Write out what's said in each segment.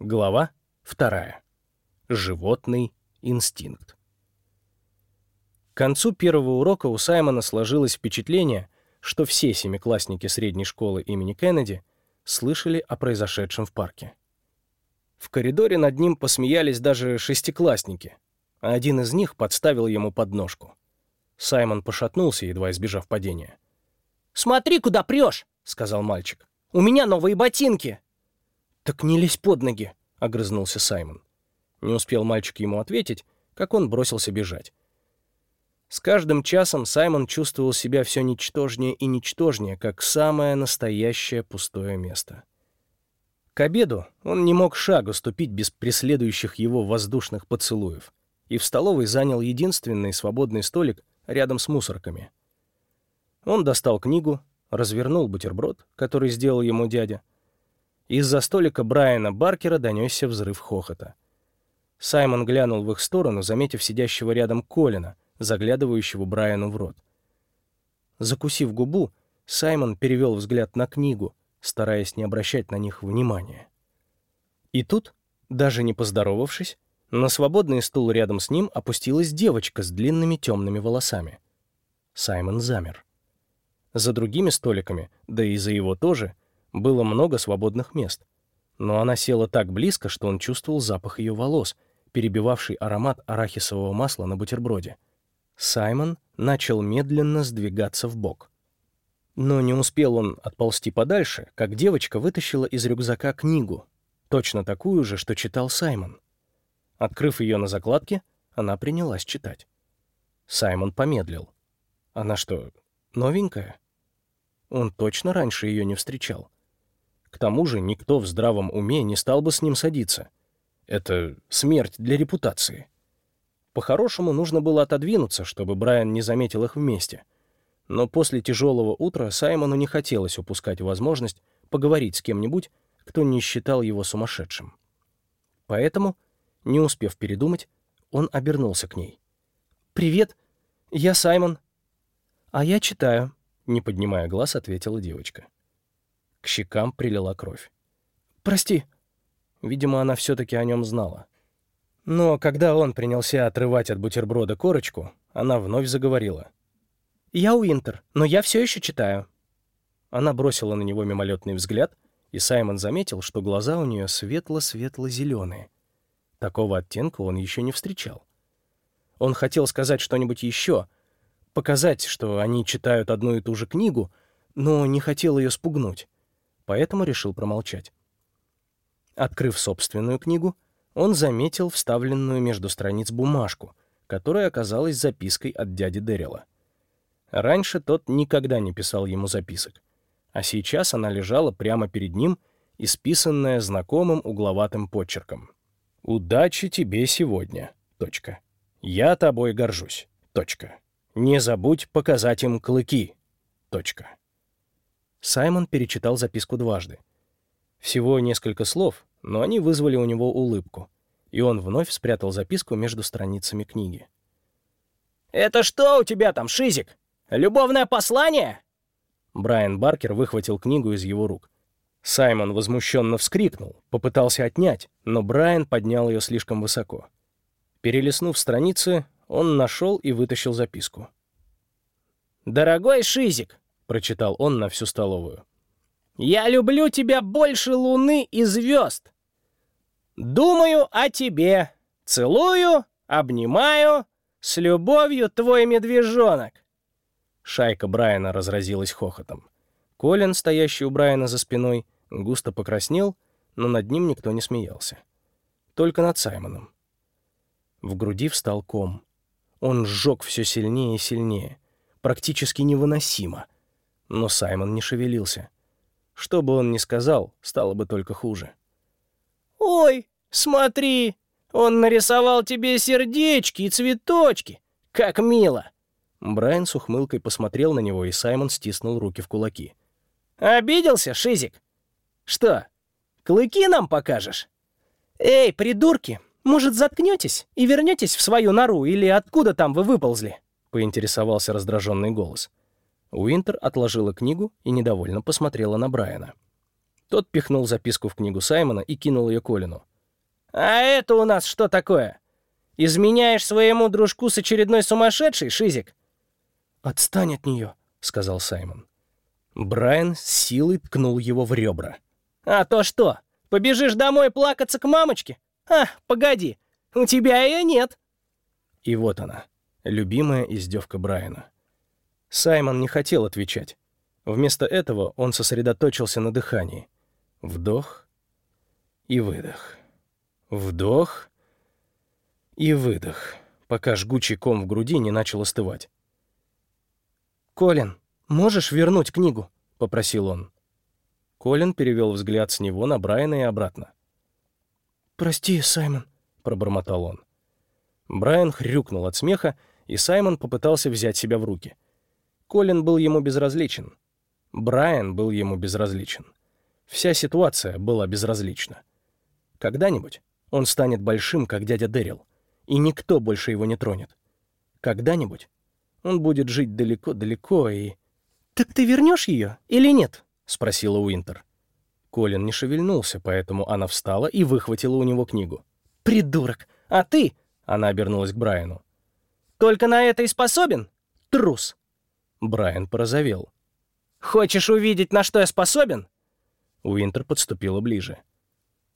Глава вторая. Животный инстинкт. К концу первого урока у Саймона сложилось впечатление, что все семиклассники средней школы имени Кеннеди слышали о произошедшем в парке. В коридоре над ним посмеялись даже шестиклассники, а один из них подставил ему подножку. Саймон пошатнулся, едва избежав падения. «Смотри, куда прешь!» — сказал мальчик. «У меня новые ботинки!» «Так не лезь под ноги!» — огрызнулся Саймон. Не успел мальчик ему ответить, как он бросился бежать. С каждым часом Саймон чувствовал себя все ничтожнее и ничтожнее, как самое настоящее пустое место. К обеду он не мог шагу ступить без преследующих его воздушных поцелуев, и в столовой занял единственный свободный столик рядом с мусорками. Он достал книгу, развернул бутерброд, который сделал ему дядя. Из-за столика Брайана Баркера донесся взрыв хохота. Саймон глянул в их сторону, заметив сидящего рядом Колина, заглядывающего Брайану в рот. Закусив губу, Саймон перевел взгляд на книгу, стараясь не обращать на них внимания. И тут, даже не поздоровавшись, на свободный стул рядом с ним опустилась девочка с длинными темными волосами. Саймон замер. За другими столиками, да и за его тоже, было много свободных мест. Но она села так близко, что он чувствовал запах ее волос, перебивавший аромат арахисового масла на бутерброде. Саймон начал медленно сдвигаться в бок. Но не успел он отползти подальше, как девочка вытащила из рюкзака книгу, точно такую же, что читал Саймон. Открыв ее на закладке, она принялась читать. Саймон помедлил. Она что, новенькая? Он точно раньше ее не встречал. К тому же никто в здравом уме не стал бы с ним садиться. Это смерть для репутации. По-хорошему, нужно было отодвинуться, чтобы Брайан не заметил их вместе. Но после тяжелого утра Саймону не хотелось упускать возможность поговорить с кем-нибудь, кто не считал его сумасшедшим. Поэтому, не успев передумать, он обернулся к ней. «Привет, я Саймон». «А я читаю», — не поднимая глаз, ответила девочка. К щекам прилила кровь. «Прости». Видимо, она все-таки о нем знала. Но когда он принялся отрывать от бутерброда корочку, она вновь заговорила. «Я Уинтер, но я все еще читаю». Она бросила на него мимолетный взгляд, и Саймон заметил, что глаза у нее светло-светло-зеленые. Такого оттенка он еще не встречал. Он хотел сказать что-нибудь еще, показать, что они читают одну и ту же книгу, но не хотел ее спугнуть, поэтому решил промолчать. Открыв собственную книгу, он заметил вставленную между страниц бумажку, которая оказалась запиской от дяди Дэрила. Раньше тот никогда не писал ему записок, а сейчас она лежала прямо перед ним, исписанная знакомым угловатым почерком. «Удачи тебе сегодня. Точка. Я тобой горжусь. Точка. Не забудь показать им клыки. Точка». Саймон перечитал записку дважды. Всего несколько слов, но они вызвали у него улыбку, и он вновь спрятал записку между страницами книги. «Это что у тебя там, Шизик? Любовное послание?» Брайан Баркер выхватил книгу из его рук. Саймон возмущенно вскрикнул, попытался отнять, но Брайан поднял ее слишком высоко. Перелистнув страницы, он нашел и вытащил записку. «Дорогой Шизик», — прочитал он на всю столовую, — «я люблю тебя больше луны и звезд. Думаю о тебе. Целую, обнимаю. С любовью, твой медвежонок. Шайка Брайана разразилась хохотом. Колин, стоящий у Брайана за спиной, густо покраснел, но над ним никто не смеялся. Только над Саймоном. В груди встал ком. Он сжег все сильнее и сильнее. Практически невыносимо. Но Саймон не шевелился. Что бы он ни сказал, стало бы только хуже. «Ой, смотри, он нарисовал тебе сердечки и цветочки. Как мило!» Брайан с ухмылкой посмотрел на него, и Саймон стиснул руки в кулаки. «Обиделся, Шизик? Что, клыки нам покажешь?» «Эй, придурки, может, заткнетесь и вернетесь в свою нору, или откуда там вы выползли?» — поинтересовался раздраженный голос. Уинтер отложила книгу и недовольно посмотрела на Брайана. Тот пихнул записку в книгу Саймона и кинул ее Колину. «А это у нас что такое? Изменяешь своему дружку с очередной сумасшедшей, Шизик?» «Отстань от нее», — сказал Саймон. Брайан с силой ткнул его в ребра. «А то что, побежишь домой плакаться к мамочке? А, погоди, у тебя ее нет». И вот она, любимая издевка Брайана. Саймон не хотел отвечать. Вместо этого он сосредоточился на дыхании. Вдох и выдох. Вдох и выдох, пока жгучий ком в груди не начал остывать. «Колин, можешь вернуть книгу?» — попросил он. Колин перевел взгляд с него на Брайана и обратно. «Прости, Саймон», — пробормотал он. Брайан хрюкнул от смеха, и Саймон попытался взять себя в руки. Колин был ему безразличен. Брайан был ему безразличен. Вся ситуация была безразлична. Когда-нибудь он станет большим, как дядя Дэрил, и никто больше его не тронет. Когда-нибудь он будет жить далеко-далеко и... «Так ты вернешь ее или нет?» — спросила Уинтер. Колин не шевельнулся, поэтому она встала и выхватила у него книгу. «Придурок! А ты...» — она обернулась к Брайану. «Только на это и способен? Трус!» Брайан порозовел. «Хочешь увидеть, на что я способен?» Уинтер подступила ближе.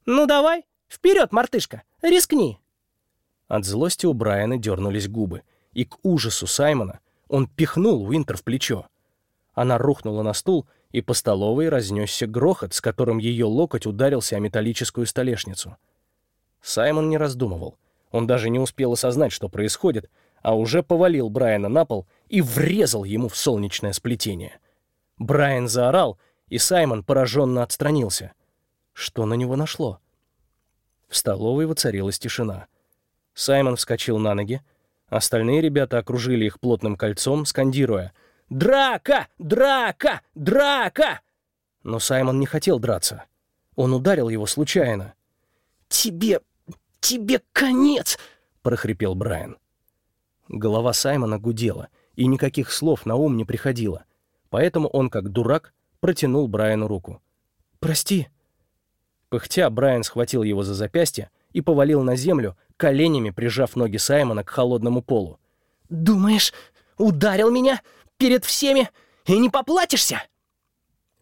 «Ну давай, вперед, мартышка, рискни!» От злости у Брайана дернулись губы, и к ужасу Саймона он пихнул Уинтер в плечо. Она рухнула на стул, и по столовой разнесся грохот, с которым ее локоть ударился о металлическую столешницу. Саймон не раздумывал. Он даже не успел осознать, что происходит, а уже повалил Брайана на пол и врезал ему в солнечное сплетение. Брайан заорал, и Саймон пораженно отстранился. Что на него нашло? В столовой воцарилась тишина. Саймон вскочил на ноги. Остальные ребята окружили их плотным кольцом, скандируя «Драка! Драка! Драка!» Но Саймон не хотел драться. Он ударил его случайно. «Тебе... тебе конец!» — прохрипел Брайан. Голова Саймона гудела, и никаких слов на ум не приходило. Поэтому он, как дурак, протянул Брайану руку. «Прости». Пыхтя, Брайан схватил его за запястье и повалил на землю, коленями прижав ноги Саймона к холодному полу. «Думаешь, ударил меня перед всеми и не поплатишься?»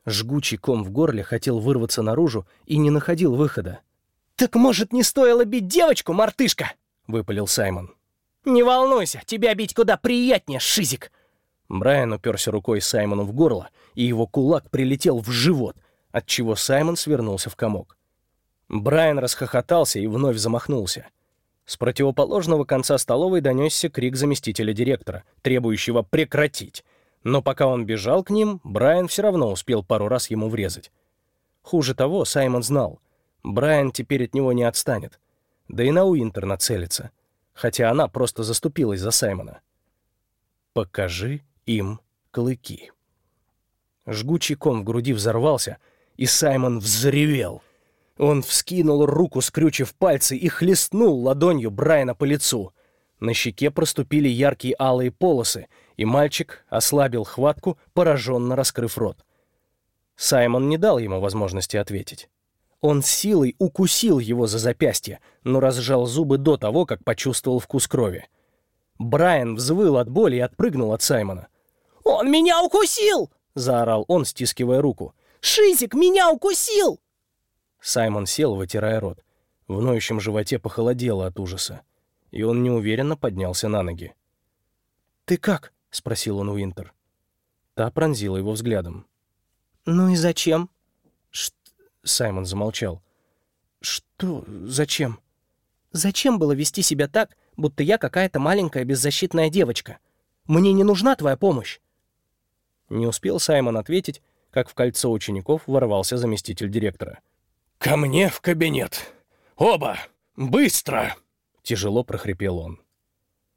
Жгучий ком в горле хотел вырваться наружу и не находил выхода. «Так, может, не стоило бить девочку, мартышка?» — выпалил Саймон. «Не волнуйся, тебя бить куда приятнее, шизик!» Брайан уперся рукой Саймону в горло, и его кулак прилетел в живот, отчего Саймон свернулся в комок. Брайан расхохотался и вновь замахнулся. С противоположного конца столовой донесся крик заместителя директора, требующего прекратить. Но пока он бежал к ним, Брайан все равно успел пару раз ему врезать. Хуже того, Саймон знал. Брайан теперь от него не отстанет. Да и на Уинтер нацелится. Хотя она просто заступилась за Саймона. «Покажи им клыки». Жгучий ком в груди взорвался, и Саймон взревел — он вскинул руку, скрючив пальцы, и хлестнул ладонью Брайана по лицу. На щеке проступили яркие алые полосы, и мальчик ослабил хватку, пораженно раскрыв рот. Саймон не дал ему возможности ответить. Он силой укусил его за запястье, но разжал зубы до того, как почувствовал вкус крови. Брайан взвыл от боли и отпрыгнул от Саймона. «Он меня укусил!» — заорал он, стискивая руку. «Шизик меня укусил!» Саймон сел, вытирая рот. В ноющем животе похолодело от ужаса, и он неуверенно поднялся на ноги. «Ты как?» — спросил он Уинтер. Та пронзила его взглядом. «Ну и зачем?» Саймон замолчал. «Что? Зачем?» «Зачем было вести себя так, будто я какая-то маленькая беззащитная девочка? Мне не нужна твоя помощь!» Не успел Саймон ответить, как в кольцо учеников ворвался заместитель директора — «Ко мне в кабинет! Оба! Быстро!» — тяжело прохрипел он.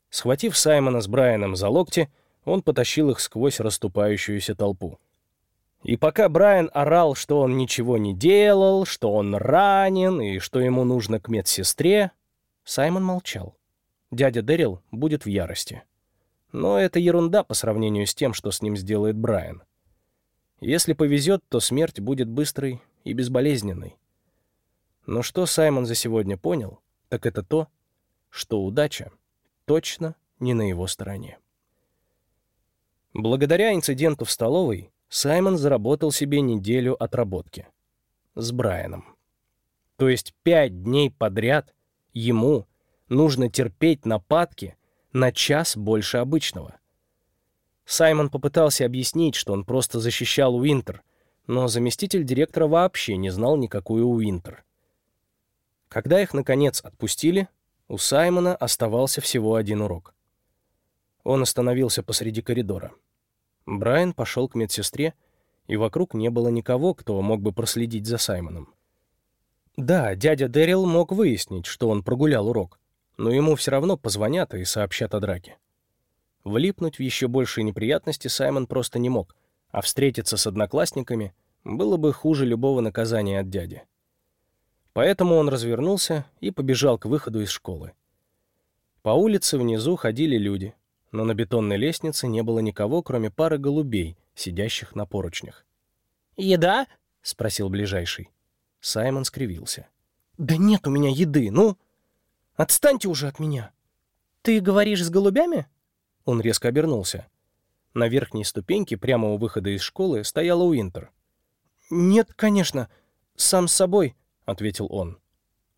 Схватив Саймона с Брайаном за локти, он потащил их сквозь расступающуюся толпу. И пока Брайан орал, что он ничего не делал, что он ранен и что ему нужно к медсестре, Саймон молчал. Дядя Дэрил будет в ярости. Но это ерунда по сравнению с тем, что с ним сделает Брайан. Если повезет, то смерть будет быстрой и безболезненной. Но что Саймон за сегодня понял, так это то, что удача точно не на его стороне. Благодаря инциденту в столовой Саймон заработал себе неделю отработки. С Брайаном. То есть пять дней подряд ему нужно терпеть нападки на час больше обычного. Саймон попытался объяснить, что он просто защищал Уинтер, но заместитель директора вообще не знал никакую Уинтер. Когда их, наконец, отпустили, у Саймона оставался всего один урок. Он остановился посреди коридора. Брайан пошел к медсестре, и вокруг не было никого, кто мог бы проследить за Саймоном. Да, дядя Дэрил мог выяснить, что он прогулял урок, но ему все равно позвонят и сообщат о драке. Влипнуть в еще большие неприятности Саймон просто не мог, а встретиться с одноклассниками было бы хуже любого наказания от дяди. Поэтому он развернулся и побежал к выходу из школы. По улице внизу ходили люди, но на бетонной лестнице не было никого, кроме пары голубей, сидящих на поручнях. «Еда?» — спросил ближайший. Саймон скривился. «Да нет у меня еды, ну! Отстаньте уже от меня!» «Ты говоришь с голубями?» Он резко обернулся. На верхней ступеньке, прямо у выхода из школы, стояла Уинтер. «Нет, конечно, сам с собой», — ответил он.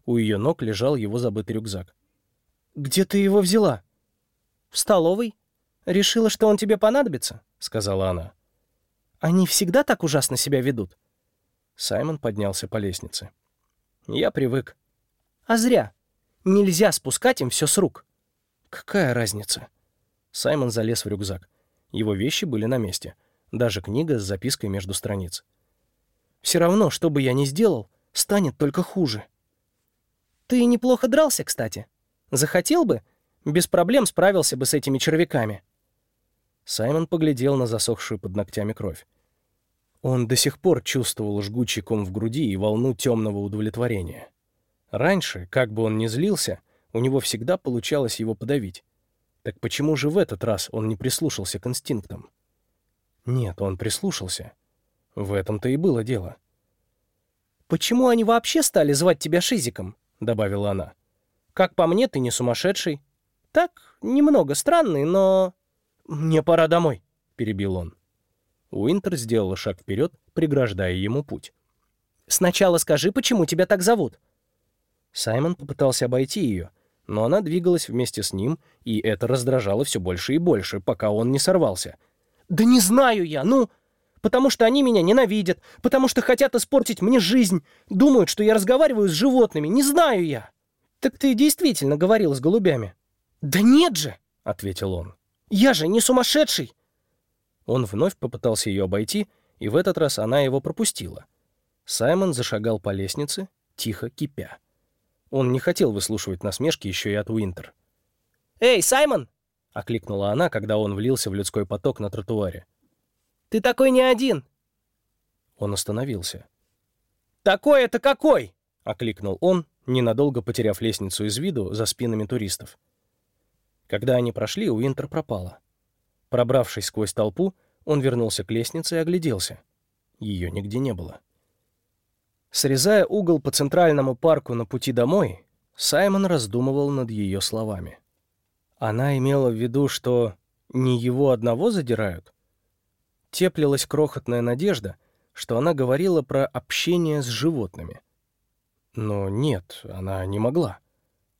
У ее ног лежал его забытый рюкзак. «Где ты его взяла?» «В столовой. Решила, что он тебе понадобится», — сказала она. «Они всегда так ужасно себя ведут?» Саймон поднялся по лестнице. «Я привык». «А зря. Нельзя спускать им все с рук». «Какая разница?» Саймон залез в рюкзак. Его вещи были на месте. Даже книга с запиской между страниц. «Все равно, что бы я ни сделал, станет только хуже». «Ты неплохо дрался, кстати. Захотел бы, без проблем справился бы с этими червяками». Саймон поглядел на засохшую под ногтями кровь. Он до сих пор чувствовал жгучий ком в груди и волну темного удовлетворения. Раньше, как бы он ни злился, у него всегда получалось его подавить. Так почему же в этот раз он не прислушался к инстинктам? Нет, он прислушался. В этом-то и было дело. «Почему они вообще стали звать тебя Шизиком?» — добавила она. «Как по мне, ты не сумасшедший. Так, немного странный, но...» «Мне пора домой», — перебил он. Уинтер сделала шаг вперед, преграждая ему путь. «Сначала скажи, почему тебя так зовут?» Саймон попытался обойти ее, но она двигалась вместе с ним, и это раздражало все больше и больше, пока он не сорвался. «Да не знаю я, ну...» потому что они меня ненавидят, потому что хотят испортить мне жизнь, думают, что я разговариваю с животными, не знаю я». «Так ты действительно говорил с голубями?» «Да нет же!» — ответил он. «Я же не сумасшедший!» Он вновь попытался ее обойти, и в этот раз она его пропустила. Саймон зашагал по лестнице, тихо кипя. Он не хотел выслушивать насмешки еще и от Уинтер. «Эй, Саймон!» — окликнула она, когда он влился в людской поток на тротуаре. «Ты такой не один!» Он остановился. «Такой это какой?» — окликнул он, ненадолго потеряв лестницу из виду за спинами туристов. Когда они прошли, Уинтер пропала. Пробравшись сквозь толпу, он вернулся к лестнице и огляделся. Ее нигде не было. Срезая угол по центральному парку на пути домой, Саймон раздумывал над ее словами. Она имела в виду, что не его одного задирают? Теплилась крохотная надежда, что она говорила про общение с животными. Но нет, она не могла.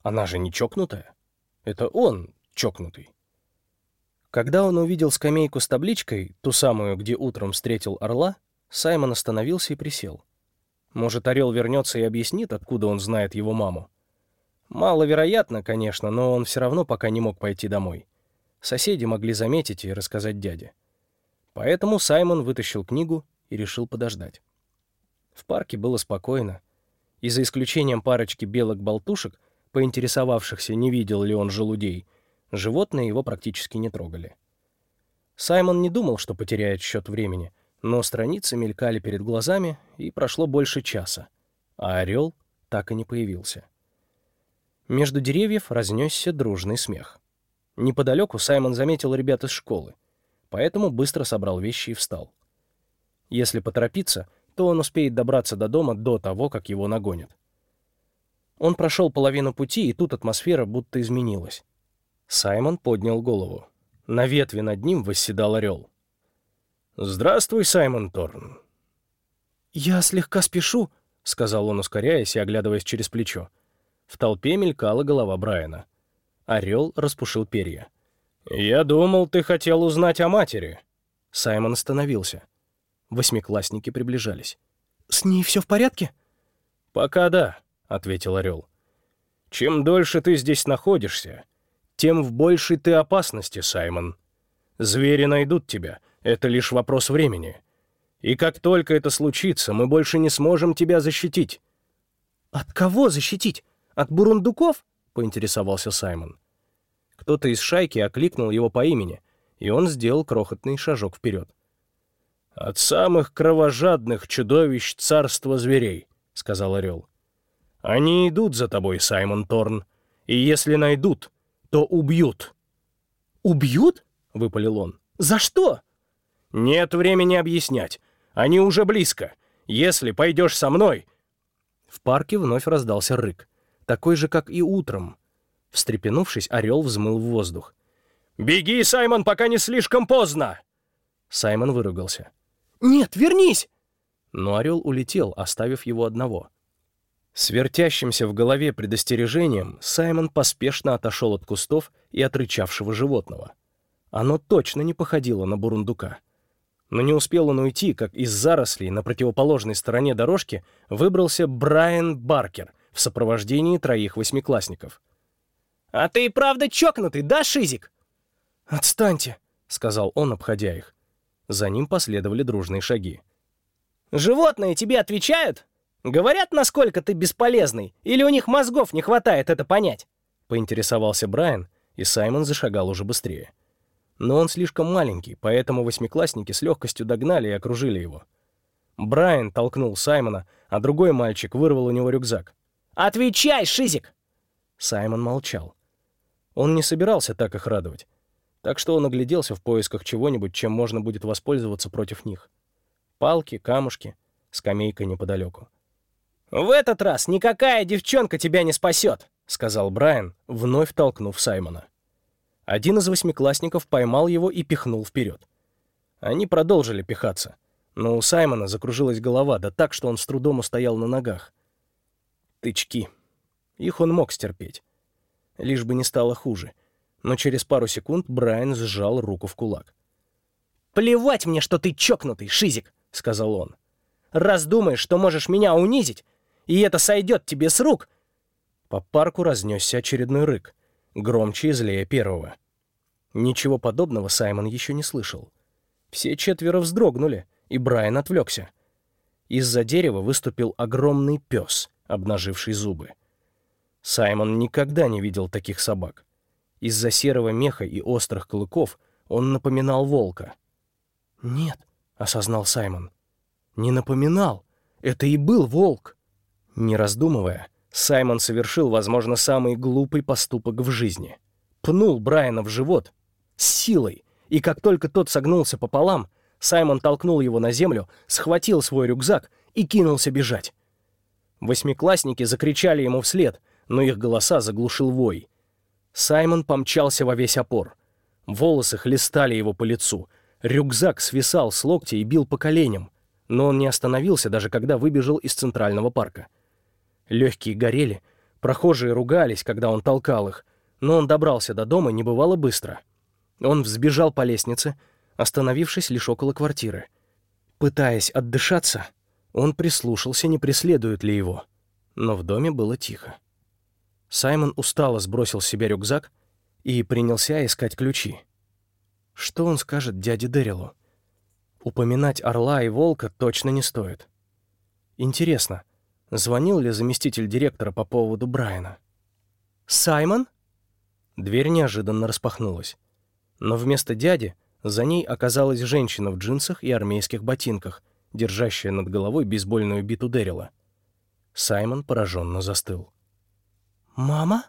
Она же не чокнутая. Это он чокнутый. Когда он увидел скамейку с табличкой, ту самую, где утром встретил орла, Саймон остановился и присел. Может, орел вернется и объяснит, откуда он знает его маму. Маловероятно, конечно, но он все равно пока не мог пойти домой. Соседи могли заметить и рассказать дяде. Поэтому Саймон вытащил книгу и решил подождать. В парке было спокойно, и за исключением парочки белок-болтушек, поинтересовавшихся, не видел ли он желудей, животные его практически не трогали. Саймон не думал, что потеряет счет времени — но страницы мелькали перед глазами, и прошло больше часа, а орел так и не появился. Между деревьев разнесся дружный смех. Неподалеку Саймон заметил ребят из школы, поэтому быстро собрал вещи и встал. Если поторопиться, то он успеет добраться до дома до того, как его нагонят. Он прошел половину пути, и тут атмосфера будто изменилась. Саймон поднял голову. На ветви над ним восседал орел. «Здравствуй, Саймон Торн». «Я слегка спешу», — сказал он, ускоряясь и оглядываясь через плечо. В толпе мелькала голова Брайана. Орел распушил перья. «Я думал, ты хотел узнать о матери». Саймон остановился. Восьмиклассники приближались. «С ней все в порядке?» «Пока да», — ответил Орел. «Чем дольше ты здесь находишься, тем в большей ты опасности, Саймон. Звери найдут тебя, это лишь вопрос времени. И как только это случится, мы больше не сможем тебя защитить». «От кого защитить? От бурундуков?» — поинтересовался Саймон. Кто-то из шайки окликнул его по имени, и он сделал крохотный шажок вперед. «От самых кровожадных чудовищ царства зверей», — сказал Орел. «Они идут за тобой, Саймон Торн, и если найдут, то убьют». «Убьют?» — выпалил он. «За что?» «Нет времени объяснять. Они уже близко. Если пойдешь со мной...» В парке вновь раздался рык, такой же, как и утром. Встрепенувшись, орел взмыл в воздух. «Беги, Саймон, пока не слишком поздно!» Саймон выругался. «Нет, вернись!» Но орел улетел, оставив его одного. С вертящимся в голове предостережением Саймон поспешно отошел от кустов и от рычавшего животного. Оно точно не походило на бурундука. Но не успел он уйти, как из зарослей на противоположной стороне дорожки выбрался Брайан Баркер в сопровождении троих восьмиклассников. «А ты и правда чокнутый, да, Шизик?» «Отстаньте», — сказал он, обходя их. За ним последовали дружные шаги. «Животные тебе отвечают? Говорят, насколько ты бесполезный, или у них мозгов не хватает это понять?» Поинтересовался Брайан, и Саймон зашагал уже быстрее. Но он слишком маленький, поэтому восьмиклассники с легкостью догнали и окружили его. Брайан толкнул Саймона, а другой мальчик вырвал у него рюкзак. «Отвечай, Шизик!» Саймон молчал. Он не собирался так их радовать так что он огляделся в поисках чего-нибудь, чем можно будет воспользоваться против них. Палки, камушки, скамейка неподалеку. «В этот раз никакая девчонка тебя не спасет», — сказал Брайан, вновь толкнув Саймона. Один из восьмиклассников поймал его и пихнул вперед. Они продолжили пихаться, но у Саймона закружилась голова, да так, что он с трудом устоял на ногах. Тычки. Их он мог стерпеть. Лишь бы не стало хуже — но через пару секунд Брайан сжал руку в кулак. «Плевать мне, что ты чокнутый, Шизик!» — сказал он. «Раз думаешь, что можешь меня унизить, и это сойдет тебе с рук...» По парку разнесся очередной рык, громче и злее первого. Ничего подобного Саймон еще не слышал. Все четверо вздрогнули, и Брайан отвлекся. Из-за дерева выступил огромный пес, обнаживший зубы. Саймон никогда не видел таких собак. Из-за серого меха и острых клыков он напоминал волка. «Нет», — осознал Саймон. «Не напоминал. Это и был волк». Не раздумывая, Саймон совершил, возможно, самый глупый поступок в жизни. Пнул Брайана в живот с силой, и как только тот согнулся пополам, Саймон толкнул его на землю, схватил свой рюкзак и кинулся бежать. Восьмиклассники закричали ему вслед, но их голоса заглушил вой. Саймон помчался во весь опор. Волосы хлестали его по лицу. Рюкзак свисал с локтя и бил по коленям. Но он не остановился, даже когда выбежал из центрального парка. Легкие горели, прохожие ругались, когда он толкал их, но он добрался до дома небывало быстро. Он взбежал по лестнице, остановившись лишь около квартиры. Пытаясь отдышаться, он прислушался, не преследуют ли его. Но в доме было тихо. Саймон устало сбросил с себя рюкзак и принялся искать ключи. Что он скажет дяде Дэрилу? Упоминать орла и волка точно не стоит. Интересно, звонил ли заместитель директора по поводу Брайана? «Саймон?» Дверь неожиданно распахнулась. Но вместо дяди за ней оказалась женщина в джинсах и армейских ботинках, держащая над головой бейсбольную биту Дэрила. Саймон пораженно застыл. «Мама?»